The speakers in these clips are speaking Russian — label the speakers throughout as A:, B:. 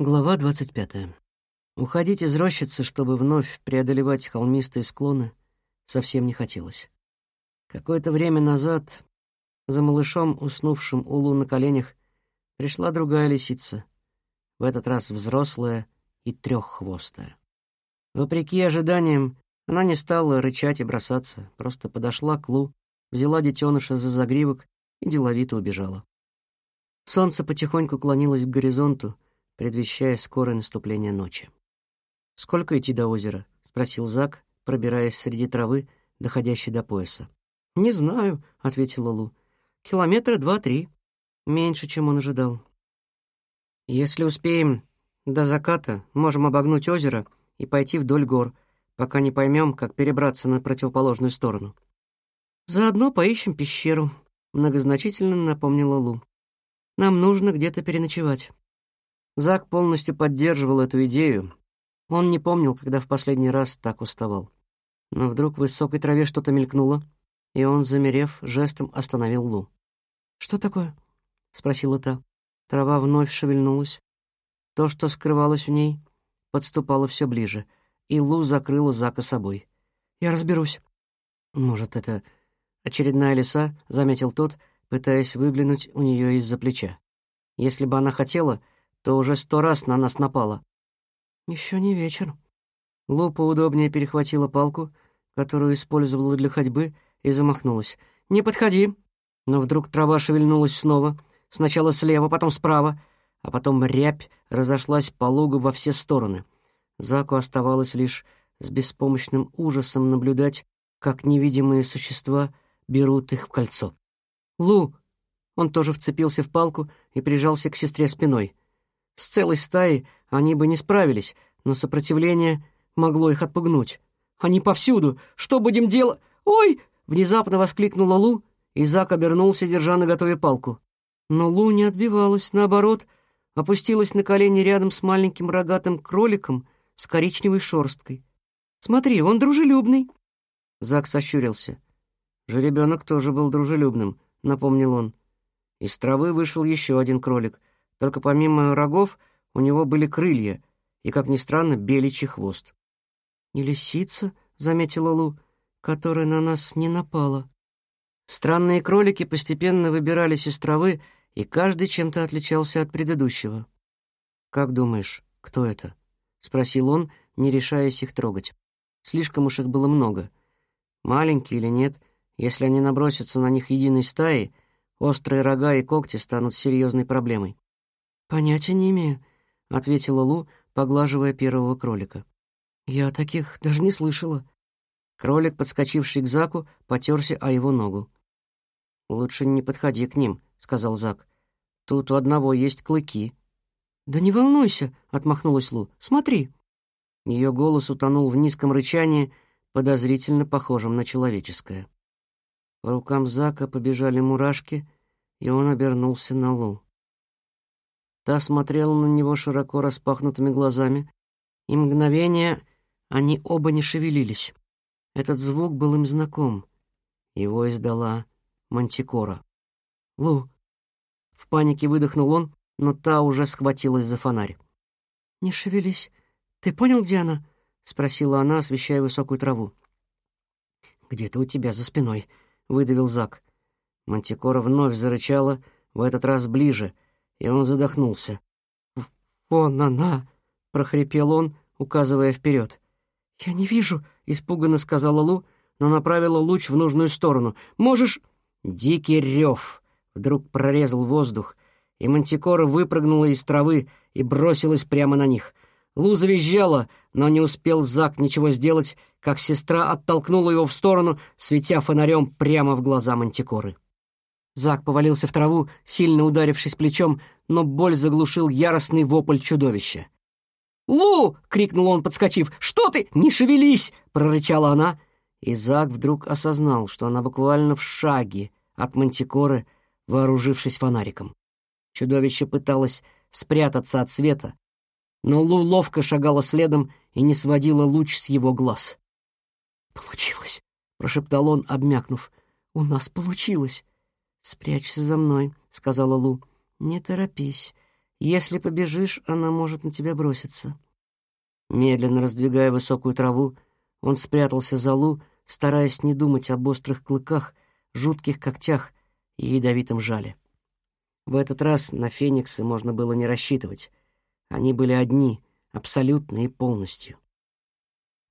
A: Глава 25. Уходить из рощицы, чтобы вновь преодолевать холмистые склоны, совсем не хотелось. Какое-то время назад за малышом, уснувшим у Лу на коленях, пришла другая лисица, в этот раз взрослая и треххвостая. Вопреки ожиданиям, она не стала рычать и бросаться, просто подошла к Лу, взяла детеныша за загривок и деловито убежала. Солнце потихоньку клонилось к горизонту, предвещая скорое наступление ночи. «Сколько идти до озера?» — спросил Зак, пробираясь среди травы, доходящей до пояса. «Не знаю», — ответила Лу. «Километра два-три. Меньше, чем он ожидал. Если успеем до заката, можем обогнуть озеро и пойти вдоль гор, пока не поймем, как перебраться на противоположную сторону. Заодно поищем пещеру», — многозначительно напомнила Лу. «Нам нужно где-то переночевать». Зак полностью поддерживал эту идею. Он не помнил, когда в последний раз так уставал. Но вдруг в высокой траве что-то мелькнуло, и он, замерев, жестом остановил Лу. «Что такое?» — спросила та. Трава вновь шевельнулась. То, что скрывалось в ней, подступало все ближе, и Лу закрыла Зака собой. «Я разберусь». «Может, это очередная лиса?» — заметил тот, пытаясь выглянуть у нее из-за плеча. Если бы она хотела, то уже сто раз на нас напала. Еще не вечер. Лу поудобнее перехватила палку, которую использовала для ходьбы, и замахнулась. «Не подходи!» Но вдруг трава шевельнулась снова, сначала слева, потом справа, а потом рябь разошлась по лугу во все стороны. Заку оставалось лишь с беспомощным ужасом наблюдать, как невидимые существа берут их в кольцо. «Лу!» Он тоже вцепился в палку и прижался к сестре спиной. С целой стаей они бы не справились, но сопротивление могло их отпугнуть. «Они повсюду! Что будем делать? Ой!» — внезапно воскликнула Лу, и Зак обернулся, держа наготове палку. Но Лу не отбивалась, наоборот, опустилась на колени рядом с маленьким рогатым кроликом с коричневой шерсткой. «Смотри, он дружелюбный!» Зак сощурился. Жеребенок тоже был дружелюбным, напомнил он. Из травы вышел еще один кролик — только помимо рогов у него были крылья и, как ни странно, беличий хвост. «Не лисица», — заметила Лу, — «которая на нас не напала». Странные кролики постепенно выбирались из травы, и каждый чем-то отличался от предыдущего. «Как думаешь, кто это?» — спросил он, не решаясь их трогать. Слишком уж их было много. Маленькие или нет, если они набросятся на них единой стаей, острые рога и когти станут серьезной проблемой. «Понятия не имею», — ответила Лу, поглаживая первого кролика. «Я таких даже не слышала». Кролик, подскочивший к Заку, потерся о его ногу. «Лучше не подходи к ним», — сказал Зак. «Тут у одного есть клыки». «Да не волнуйся», — отмахнулась Лу. «Смотри». Ее голос утонул в низком рычании, подозрительно похожем на человеческое. По рукам Зака побежали мурашки, и он обернулся на Лу. Та смотрела на него широко распахнутыми глазами, и мгновение они оба не шевелились. Этот звук был им знаком. Его издала Мантикора. «Лу!» В панике выдохнул он, но та уже схватилась за фонарь. «Не шевелись. Ты понял, где она?» — спросила она, освещая высокую траву. «Где-то у тебя за спиной», — выдавил Зак. Мантикора вновь зарычала, в этот раз ближе — и он задохнулся. «Вон она!» — прохрипел он, указывая вперед. «Я не вижу», — испуганно сказала Лу, но направила луч в нужную сторону. «Можешь...» Дикий рев вдруг прорезал воздух, и мантикора выпрыгнула из травы и бросилась прямо на них. Лу завизжала, но не успел Зак ничего сделать, как сестра оттолкнула его в сторону, светя фонарем прямо в глаза мантикоры. Зак повалился в траву, сильно ударившись плечом, но боль заглушил яростный вопль чудовища. «Лу!» — крикнул он, подскочив. «Что ты? Не шевелись!» — прорычала она. И Зак вдруг осознал, что она буквально в шаге от мантикоры, вооружившись фонариком. Чудовище пыталось спрятаться от света, но Лу ловко шагала следом и не сводила луч с его глаз. «Получилось!» — прошептал он, обмякнув. «У нас получилось!» «Спрячься за мной», — сказала Лу. «Не торопись. Если побежишь, она может на тебя броситься». Медленно раздвигая высокую траву, он спрятался за Лу, стараясь не думать об острых клыках, жутких когтях и ядовитом жале. В этот раз на фениксы можно было не рассчитывать. Они были одни, абсолютно и полностью.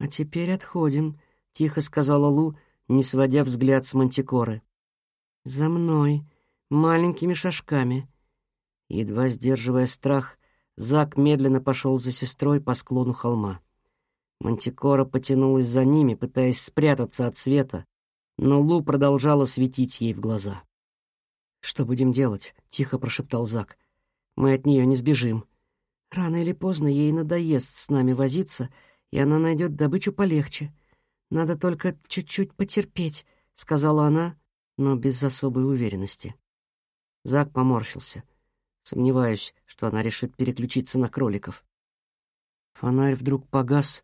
A: «А теперь отходим», — тихо сказала Лу, не сводя взгляд с мантикоры. «За мной, маленькими шажками». Едва сдерживая страх, Зак медленно пошел за сестрой по склону холма. Мантикора потянулась за ними, пытаясь спрятаться от света, но Лу продолжала светить ей в глаза. «Что будем делать?» — тихо прошептал Зак. «Мы от нее не сбежим. Рано или поздно ей надоест с нами возиться, и она найдет добычу полегче. Надо только чуть-чуть потерпеть», — сказала она, но без особой уверенности. Зак поморщился. Сомневаюсь, что она решит переключиться на кроликов. Фонарь вдруг погас,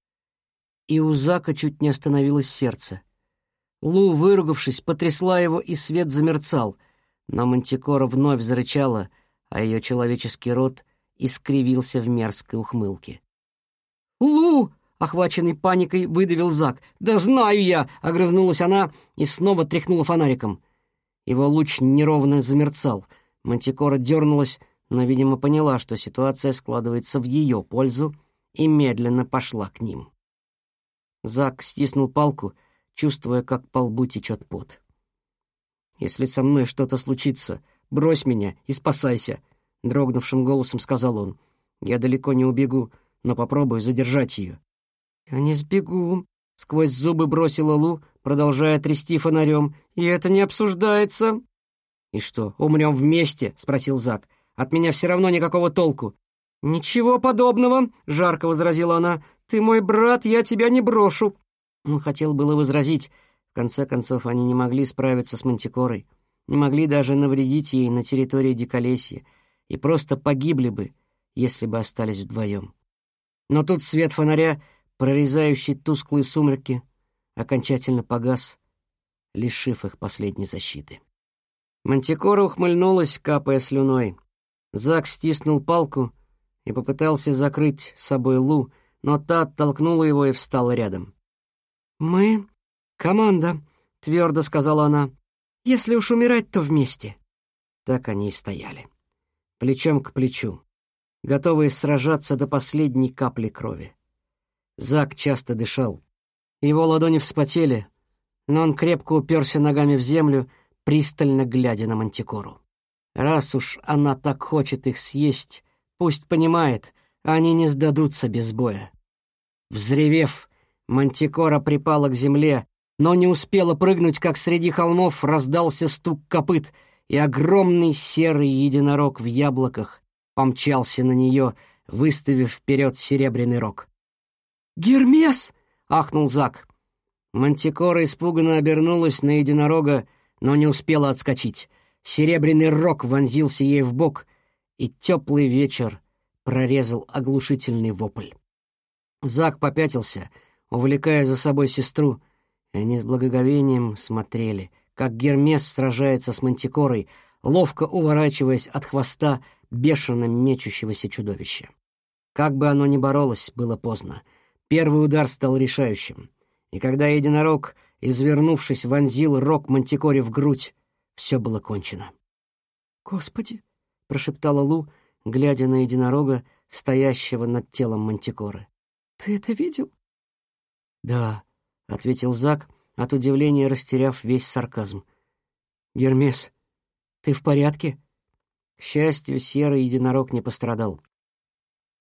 A: и у Зака чуть не остановилось сердце. Лу, выругавшись, потрясла его, и свет замерцал, но Мантикора вновь зарычала, а ее человеческий рот искривился в мерзкой ухмылке. «Лу!» — охваченный паникой выдавил Зак. «Да знаю я!» — огрызнулась она и снова тряхнула фонариком. Его луч неровно замерцал. Мантикора дернулась, но, видимо, поняла, что ситуация складывается в ее пользу, и медленно пошла к ним. Зак стиснул палку, чувствуя, как по лбу течет пот. «Если со мной что-то случится, брось меня и спасайся», — дрогнувшим голосом сказал он. «Я далеко не убегу, но попробую задержать ее». «Я не сбегу», — сквозь зубы бросила Лу, продолжая трясти фонарем. «И это не обсуждается». «И что, умрем вместе?» — спросил Зак. «От меня все равно никакого толку». «Ничего подобного», — жарко возразила она. «Ты мой брат, я тебя не брошу». Он хотел было возразить. В конце концов, они не могли справиться с Мантикорой, не могли даже навредить ей на территории Диколесья и просто погибли бы, если бы остались вдвоем. Но тут свет фонаря, прорезающий тусклые сумерки, окончательно погас, лишив их последней защиты. Мантикора ухмыльнулась, капая слюной. Зак стиснул палку и попытался закрыть собой Лу, но та оттолкнула его и встала рядом. «Мы — команда», — твердо сказала она. «Если уж умирать, то вместе». Так они и стояли, плечом к плечу, готовые сражаться до последней капли крови. Зак часто дышал. Его ладони вспотели, но он крепко уперся ногами в землю, пристально глядя на Мантикору. Раз уж она так хочет их съесть, пусть понимает, они не сдадутся без боя. Взревев, Мантикора припала к земле, но не успела прыгнуть, как среди холмов раздался стук копыт, и огромный серый единорог в яблоках помчался на нее, выставив вперед серебряный рог. «Гермес!» — ахнул Зак. Мантикора испуганно обернулась на единорога, но не успела отскочить. Серебряный рог вонзился ей в бок, и теплый вечер прорезал оглушительный вопль. Зак попятился, увлекая за собой сестру, они с благоговением смотрели, как Гермес сражается с Мантикорой, ловко уворачиваясь от хвоста бешено мечущегося чудовища. Как бы оно ни боролось, было поздно. Первый удар стал решающим. И когда единорог, извернувшись, вонзил рог Мантикоре в грудь, все было кончено. «Господи!» — прошептала Лу, глядя на единорога, стоящего над телом Мантикоры. Ты это видел?» «Да», — ответил Зак, от удивления растеряв весь сарказм. «Гермес, ты в порядке?» К счастью, серый единорог не пострадал.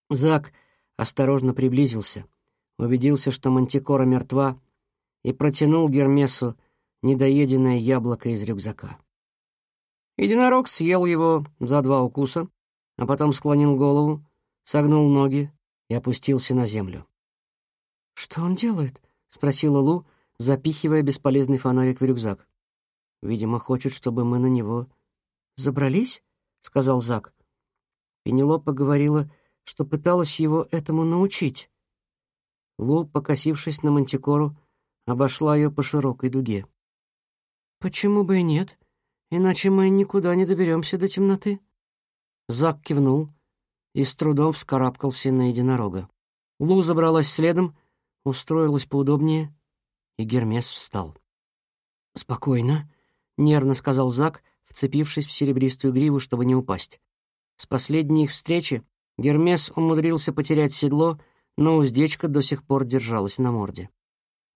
A: Зак осторожно приблизился, убедился, что Мантикора мертва, и протянул Гермесу недоеденное яблоко из рюкзака. Единорог съел его за два укуса, а потом склонил голову, согнул ноги и опустился на землю. «Что он делает?» — спросила Лу, запихивая бесполезный фонарик в рюкзак. «Видимо, хочет, чтобы мы на него забрались?» — сказал Зак. Пенелопа говорила, что пыталась его этому научить. Лу, покосившись на мантикору, обошла ее по широкой дуге. «Почему бы и нет? Иначе мы никуда не доберемся до темноты». Зак кивнул, и с трудом вскарабкался на единорога. Лу забралась следом, устроилась поудобнее, и Гермес встал. «Спокойно», — нервно сказал Зак, вцепившись в серебристую гриву, чтобы не упасть. С последней их встречи Гермес умудрился потерять седло, но уздечка до сих пор держалась на морде.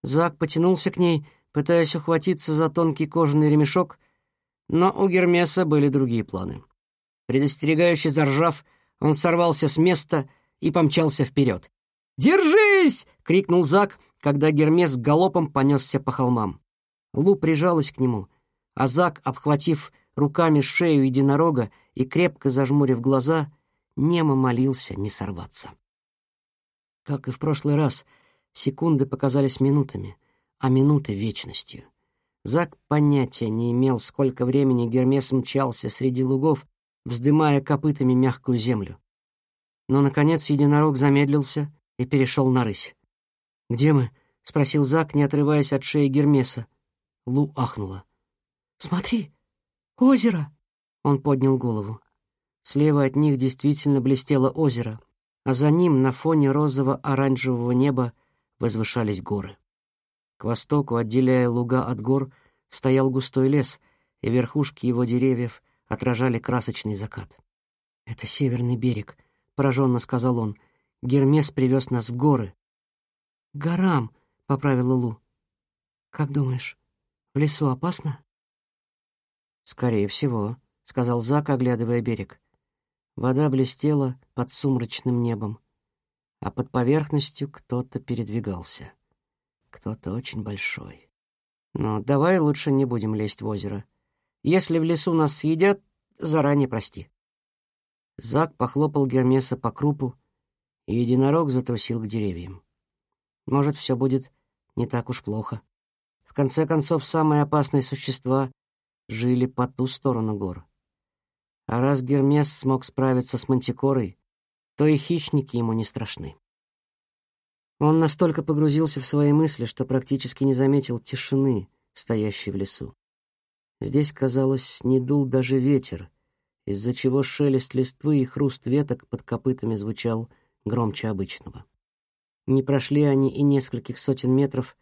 A: Зак потянулся к ней, пытаясь ухватиться за тонкий кожаный ремешок, но у Гермеса были другие планы. Предостерегающе заржав, он сорвался с места и помчался вперед. «Держись!» — крикнул Зак, когда Гермес галопом понесся по холмам. Лу прижалась к нему, а Зак, обхватив руками шею единорога и крепко зажмурив глаза, немо молился не сорваться. Как и в прошлый раз, секунды показались минутами, а минуты — вечностью. Зак понятия не имел, сколько времени Гермес мчался среди лугов, вздымая копытами мягкую землю. Но, наконец, единорог замедлился и перешел на рысь. «Где мы?» — спросил Зак, не отрываясь от шеи Гермеса. Лу ахнула. «Смотри, озеро!» Он поднял голову. Слева от них действительно блестело озеро, а за ним на фоне розово-оранжевого неба возвышались горы. К востоку, отделяя луга от гор, стоял густой лес, и верхушки его деревьев отражали красочный закат. «Это северный берег», — пораженно сказал он. «Гермес привез нас в горы». «Горам», — поправила Лу. «Как думаешь, в лесу опасно?» «Скорее всего», — сказал Зак, оглядывая берег. Вода блестела под сумрачным небом, а под поверхностью кто-то передвигался. Кто-то очень большой. Но давай лучше не будем лезть в озеро. Если в лесу нас съедят, заранее прости. Зак похлопал Гермеса по крупу, и единорог затрусил к деревьям. Может, все будет не так уж плохо. В конце концов, самые опасные существа жили по ту сторону гор. А раз Гермес смог справиться с Мантикорой, то и хищники ему не страшны. Он настолько погрузился в свои мысли, что практически не заметил тишины, стоящей в лесу. Здесь, казалось, не дул даже ветер, из-за чего шелест листвы и хруст веток под копытами звучал громче обычного. Не прошли они и нескольких сотен метров,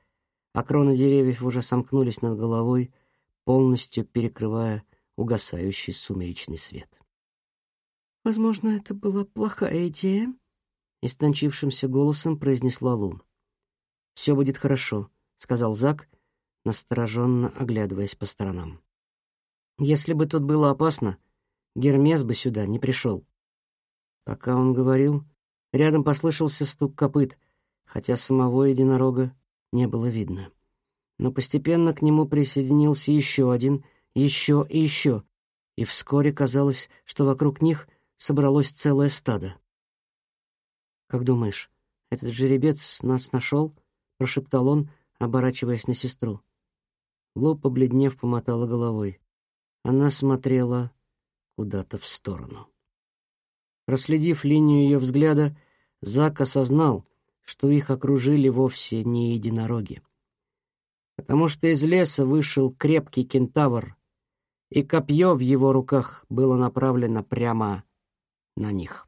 A: а кроны деревьев уже сомкнулись над головой, полностью перекрывая угасающий сумеречный свет. «Возможно, это была плохая идея», — истончившимся голосом произнесла Лу. «Все будет хорошо», — сказал Зак, настороженно оглядываясь по сторонам. «Если бы тут было опасно, Гермес бы сюда не пришел». Пока он говорил, рядом послышался стук копыт, хотя самого единорога не было видно. Но постепенно к нему присоединился еще один, еще и еще, и вскоре казалось, что вокруг них собралось целое стадо. «Как думаешь, этот жеребец нас нашел?» — прошептал он, оборачиваясь на сестру. Ло, побледнев, помотала головой. Она смотрела куда-то в сторону. Проследив линию ее взгляда, Зак осознал, что их окружили вовсе не единороги. Потому что из леса вышел крепкий кентавр, и копье в его руках было направлено прямо на них.